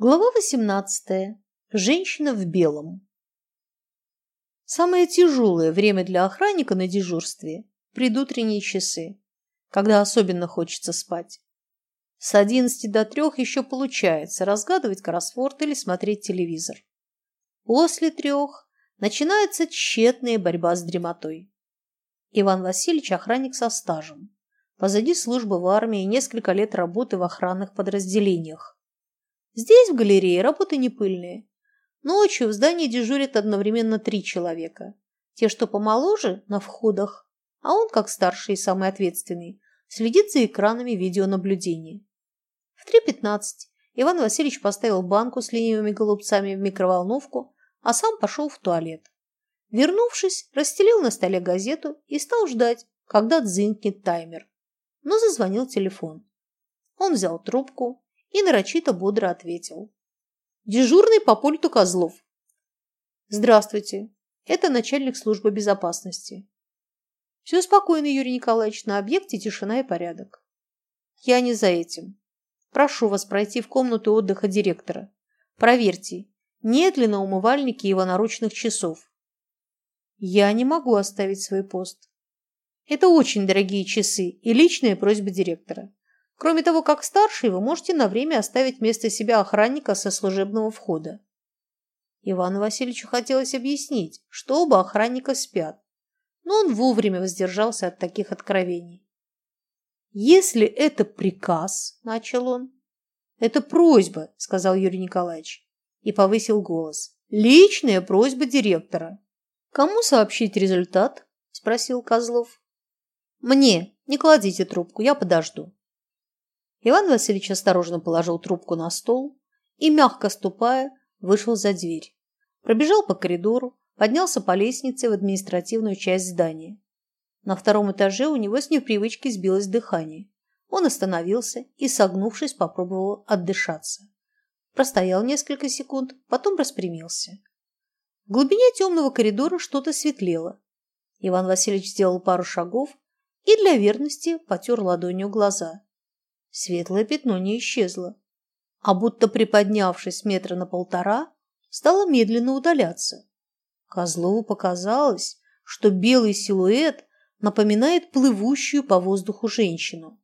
Глава 18. Женщина в белом. Самое тяжелое время для охранника на дежурстве – предутренние часы, когда особенно хочется спать. С 11 до 3 еще получается разгадывать кроссворд или смотреть телевизор. После трех начинается тщетная борьба с дремотой. Иван Васильевич – охранник со стажем. Позади службы в армии несколько лет работы в охранных подразделениях. Здесь, в галерее, работы не пыльные. Ночью в здании дежурят одновременно три человека. Те, что помоложе, на входах, а он, как старший и самый ответственный, следит за экранами видеонаблюдения. В 3.15 Иван Васильевич поставил банку с ленивыми голубцами в микроволновку, а сам пошел в туалет. Вернувшись, расстелил на столе газету и стал ждать, когда дзынкнет таймер. Но зазвонил телефон. Он взял трубку, и нарочито бодро ответил. Дежурный по пульту Козлов. Здравствуйте. Это начальник службы безопасности. Все спокойно, Юрий Николаевич, на объекте тишина и порядок. Я не за этим. Прошу вас пройти в комнату отдыха директора. Проверьте, нет ли на умывальнике его наручных часов. Я не могу оставить свой пост. Это очень дорогие часы и личная просьба директора. Кроме того, как старший, вы можете на время оставить вместо себя охранника со служебного входа. Ивану Васильевичу хотелось объяснить, что оба охранника спят, но он вовремя воздержался от таких откровений. «Если это приказ», – начал он. «Это просьба», – сказал Юрий Николаевич и повысил голос. «Личная просьба директора». «Кому сообщить результат?» – спросил Козлов. «Мне. Не кладите трубку, я подожду». Иван Васильевич осторожно положил трубку на стол и, мягко ступая, вышел за дверь. Пробежал по коридору, поднялся по лестнице в административную часть здания. На втором этаже у него с непривычки сбилось дыхание. Он остановился и, согнувшись, попробовал отдышаться. Простоял несколько секунд, потом распрямился. В глубине темного коридора что-то светлело. Иван Васильевич сделал пару шагов и для верности потер ладонью глаза. Светлое пятно не исчезло, а будто приподнявшись метра на полтора, стало медленно удаляться. Козлову показалось, что белый силуэт напоминает плывущую по воздуху женщину.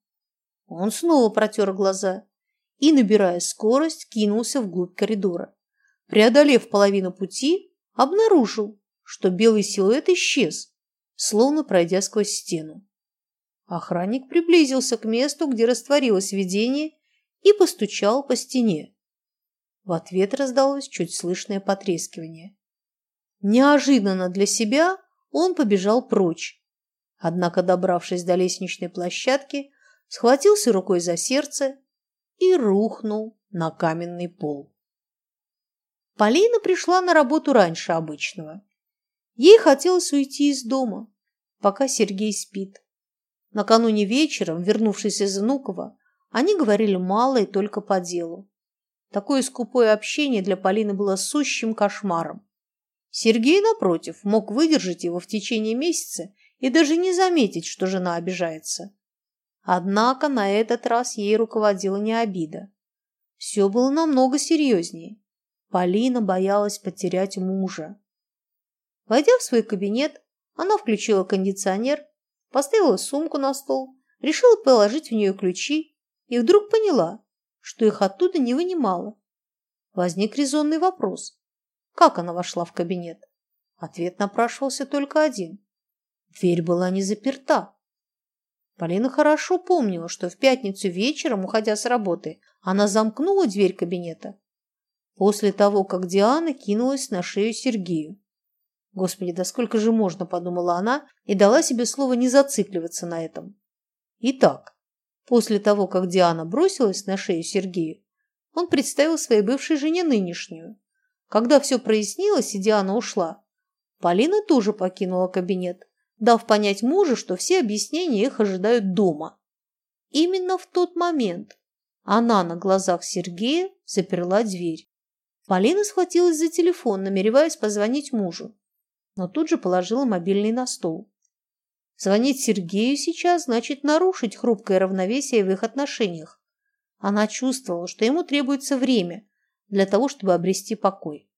Он снова протер глаза и, набирая скорость, кинулся вглубь коридора. Преодолев половину пути, обнаружил, что белый силуэт исчез, словно пройдя сквозь стену. Охранник приблизился к месту, где растворилось видение, и постучал по стене. В ответ раздалось чуть слышное потрескивание. Неожиданно для себя он побежал прочь. Однако, добравшись до лестничной площадки, схватился рукой за сердце и рухнул на каменный пол. Полина пришла на работу раньше обычного. Ей хотелось уйти из дома, пока Сергей спит. Накануне вечером, вернувшись из Внуково, они говорили мало и только по делу. Такое скупое общение для Полины было сущим кошмаром. Сергей, напротив, мог выдержать его в течение месяца и даже не заметить, что жена обижается. Однако на этот раз ей руководила не обида. Все было намного серьезнее. Полина боялась потерять мужа. Войдя в свой кабинет, она включила кондиционер поставила сумку на стол, решила положить в нее ключи и вдруг поняла, что их оттуда не вынимала. Возник резонный вопрос. Как она вошла в кабинет? Ответ напрашивался только один. Дверь была не заперта. Полина хорошо помнила, что в пятницу вечером, уходя с работы, она замкнула дверь кабинета. После того, как Диана кинулась на шею Сергею. Господи, да сколько же можно, подумала она и дала себе слово не зацикливаться на этом. Итак, после того, как Диана бросилась на шею Сергею, он представил своей бывшей жене нынешнюю. Когда все прояснилось и Диана ушла, Полина тоже покинула кабинет, дав понять мужу, что все объяснения их ожидают дома. Именно в тот момент она на глазах Сергея заперла дверь. Полина схватилась за телефон, намереваясь позвонить мужу но тут же положила мобильный на стол. Звонить Сергею сейчас значит нарушить хрупкое равновесие в их отношениях. Она чувствовала, что ему требуется время, для того, чтобы обрести покой.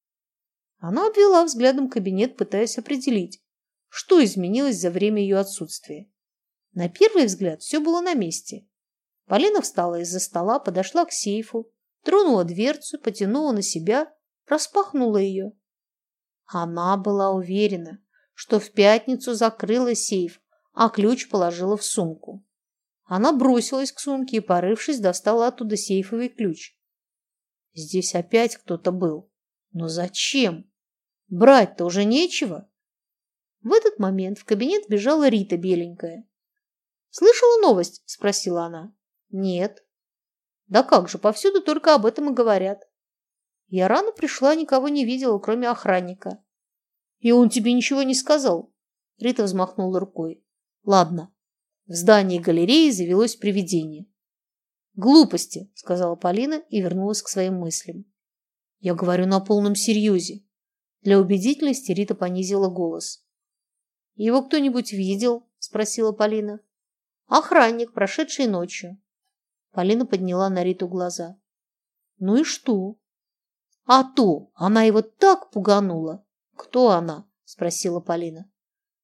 Она обвела взглядом кабинет, пытаясь определить, что изменилось за время ее отсутствия. На первый взгляд все было на месте. Полина встала из-за стола, подошла к сейфу, тронула дверцу, потянула на себя, распахнула ее. Она была уверена, что в пятницу закрыла сейф, а ключ положила в сумку. Она бросилась к сумке и, порывшись, достала оттуда сейфовый ключ. Здесь опять кто-то был. Но зачем? Брать-то уже нечего. В этот момент в кабинет бежала Рита беленькая. «Слышала новость?» – спросила она. «Нет». «Да как же, повсюду только об этом и говорят». «Я рано пришла, никого не видела, кроме охранника». «И он тебе ничего не сказал?» Рита взмахнула рукой. «Ладно, в здании галереи завелось привидение. «Глупости», — сказала Полина и вернулась к своим мыслям. «Я говорю на полном серьезе». Для убедительности Рита понизила голос. «Его кто-нибудь видел?» – спросила Полина. «Охранник, прошедший ночью». Полина подняла на Риту глаза. «Ну и что?» «А то! Она его так пуганула!» «Кто она?» – спросила Полина.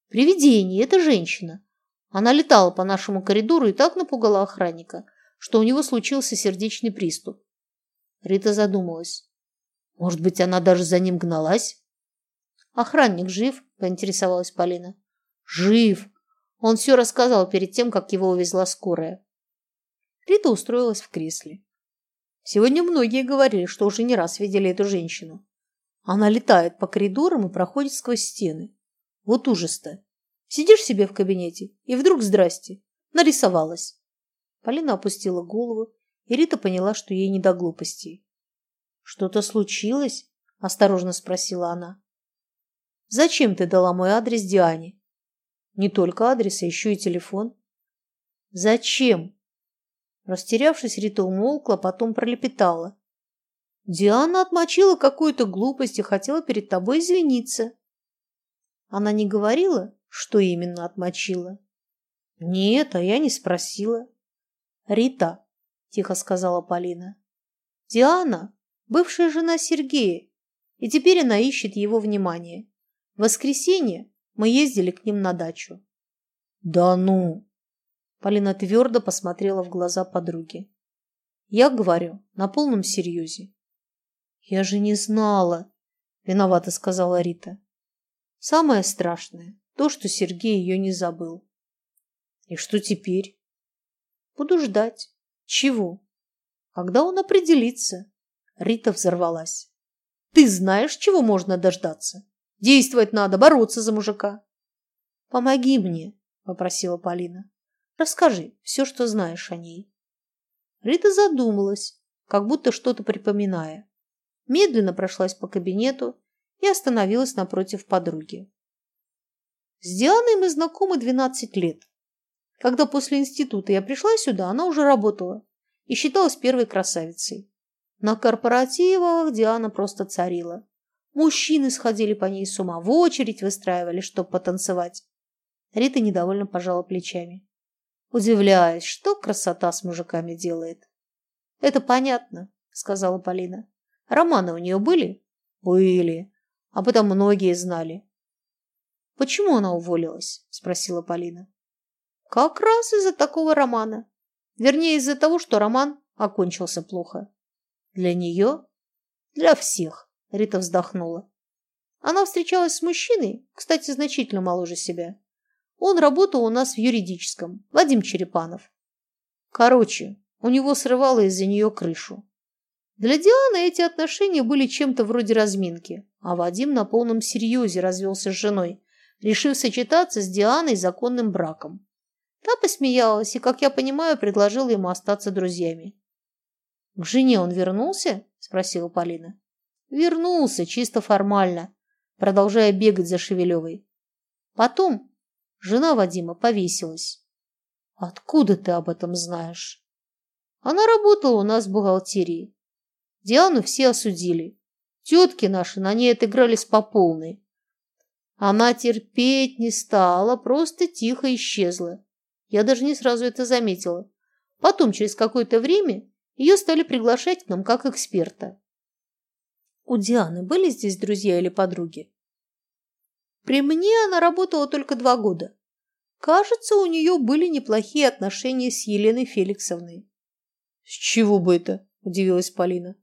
«Привидение, это женщина. Она летала по нашему коридору и так напугала охранника, что у него случился сердечный приступ. Рита задумалась. Может быть, она даже за ним гналась? Охранник жив? Поинтересовалась Полина. Жив. Он все рассказал перед тем, как его увезла скорая. Рита устроилась в кресле. Сегодня многие говорили, что уже не раз видели эту женщину. Она летает по коридорам и проходит сквозь стены. Вот ужас-то. Сидишь себе в кабинете, и вдруг здрасте, нарисовалась. Полина опустила голову, и Рита поняла, что ей не до глупостей. «Что-то случилось?» – осторожно спросила она. «Зачем ты дала мой адрес Диане?» «Не только адрес, а еще и телефон». «Зачем?» Растерявшись, Рита умолкла, потом пролепетала. «Диана отмочила какую-то глупость и хотела перед тобой извиниться». Она не говорила, что именно отмочила? Нет, а я не спросила. Рита, тихо сказала Полина. Диана, бывшая жена Сергея, и теперь она ищет его внимание. В воскресенье мы ездили к ним на дачу. Да ну! Полина твердо посмотрела в глаза подруги. Я говорю на полном серьезе. Я же не знала, виновато сказала Рита. Самое страшное, то, что Сергей ее не забыл. И что теперь? Буду ждать. Чего? Когда он определится? Рита взорвалась. Ты знаешь, чего можно дождаться? Действовать надо, бороться за мужика. Помоги мне, попросила Полина. Расскажи все, что знаешь о ней. Рита задумалась, как будто что-то припоминая. Медленно прошлась по кабинету и остановилась напротив подруги. С Дианой мы знакомы 12 лет. Когда после института я пришла сюда, она уже работала и считалась первой красавицей. На корпоративах Диана просто царила. Мужчины сходили по ней с ума, в очередь выстраивали, чтобы потанцевать. Рита недовольно пожала плечами. Удивляюсь, что красота с мужиками делает. Это понятно, сказала Полина. Романы у нее были? Были. Об этом многие знали. Почему она уволилась? спросила Полина. Как раз из-за такого романа. Вернее, из-за того, что роман окончился плохо. Для нее? Для всех, Рита вздохнула. Она встречалась с мужчиной, кстати, значительно моложе себя. Он работал у нас в юридическом, Вадим Черепанов. Короче, у него срывало из-за нее крышу. Для Дианы эти отношения были чем-то вроде разминки, а Вадим на полном серьезе развелся с женой, решив сочетаться с Дианой законным браком. Та посмеялась и, как я понимаю, предложила ему остаться друзьями. «К жене он вернулся?» – спросила Полина. «Вернулся, чисто формально, продолжая бегать за Шевелевой. Потом жена Вадима повесилась». «Откуда ты об этом знаешь?» «Она работала у нас в бухгалтерии. Диану все осудили. Тетки наши на ней отыгрались по полной. Она терпеть не стала, просто тихо исчезла. Я даже не сразу это заметила. Потом, через какое-то время, ее стали приглашать к нам как эксперта. У Дианы были здесь друзья или подруги? При мне она работала только два года. Кажется, у нее были неплохие отношения с Еленой Феликсовной. С чего бы это? Удивилась Полина.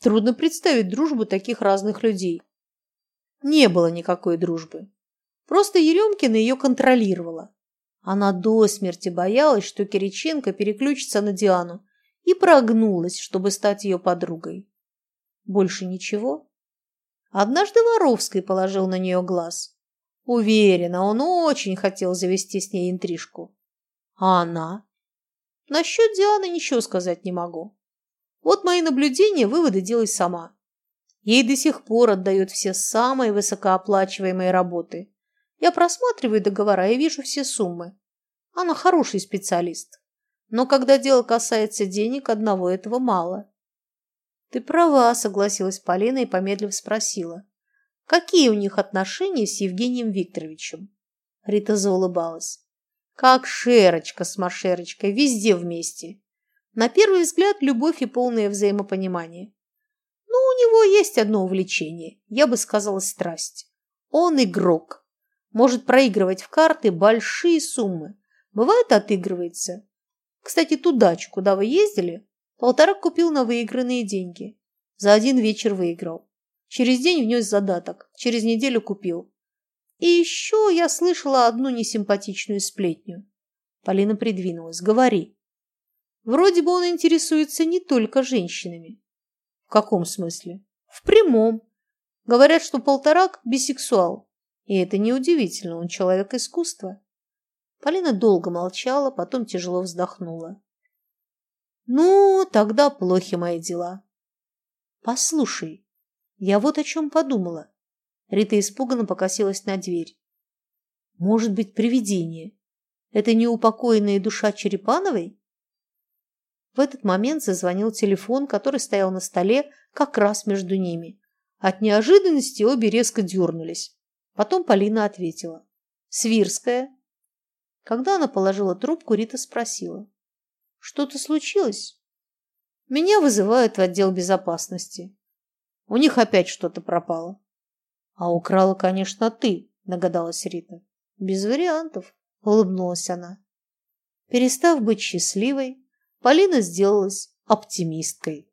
Трудно представить дружбу таких разных людей. Не было никакой дружбы. Просто Еремкина ее контролировала. Она до смерти боялась, что Кириченко переключится на Диану и прогнулась, чтобы стать ее подругой. Больше ничего. Однажды Воровский положил на нее глаз. Уверена, он очень хотел завести с ней интрижку. А она? Насчет Дианы ничего сказать не могу. Вот мои наблюдения, выводы делай сама. Ей до сих пор отдают все самые высокооплачиваемые работы. Я просматриваю договора и вижу все суммы. Она хороший специалист. Но когда дело касается денег, одного этого мало. Ты права, согласилась Полина и помедлив спросила. Какие у них отношения с Евгением Викторовичем? Рита заулыбалась. Как Шерочка с Машерочкой, везде вместе. На первый взгляд любовь и полное взаимопонимание. Но у него есть одно увлечение, я бы сказала страсть. Он игрок. Может проигрывать в карты большие суммы. Бывает отыгрывается. Кстати, ту дачу, куда вы ездили, полтора купил на выигранные деньги. За один вечер выиграл. Через день внес задаток, через неделю купил. И еще я слышала одну несимпатичную сплетню. Полина придвинулась. Говори. Вроде бы он интересуется не только женщинами. В каком смысле? В прямом. Говорят, что полторак – бисексуал. И это неудивительно, он человек искусства. Полина долго молчала, потом тяжело вздохнула. «Ну, тогда плохи мои дела». «Послушай, я вот о чем подумала». Рита испуганно покосилась на дверь. «Может быть, привидение? Это неупокоенная душа Черепановой?» В этот момент зазвонил телефон, который стоял на столе как раз между ними. От неожиданности обе резко дернулись. Потом Полина ответила. «Свирская?» Когда она положила трубку, Рита спросила. «Что-то случилось?» «Меня вызывают в отдел безопасности. У них опять что-то пропало». «А украла, конечно, ты», – догадалась Рита. «Без вариантов», – улыбнулась она. Перестав быть счастливой, Полина сделалась оптимисткой.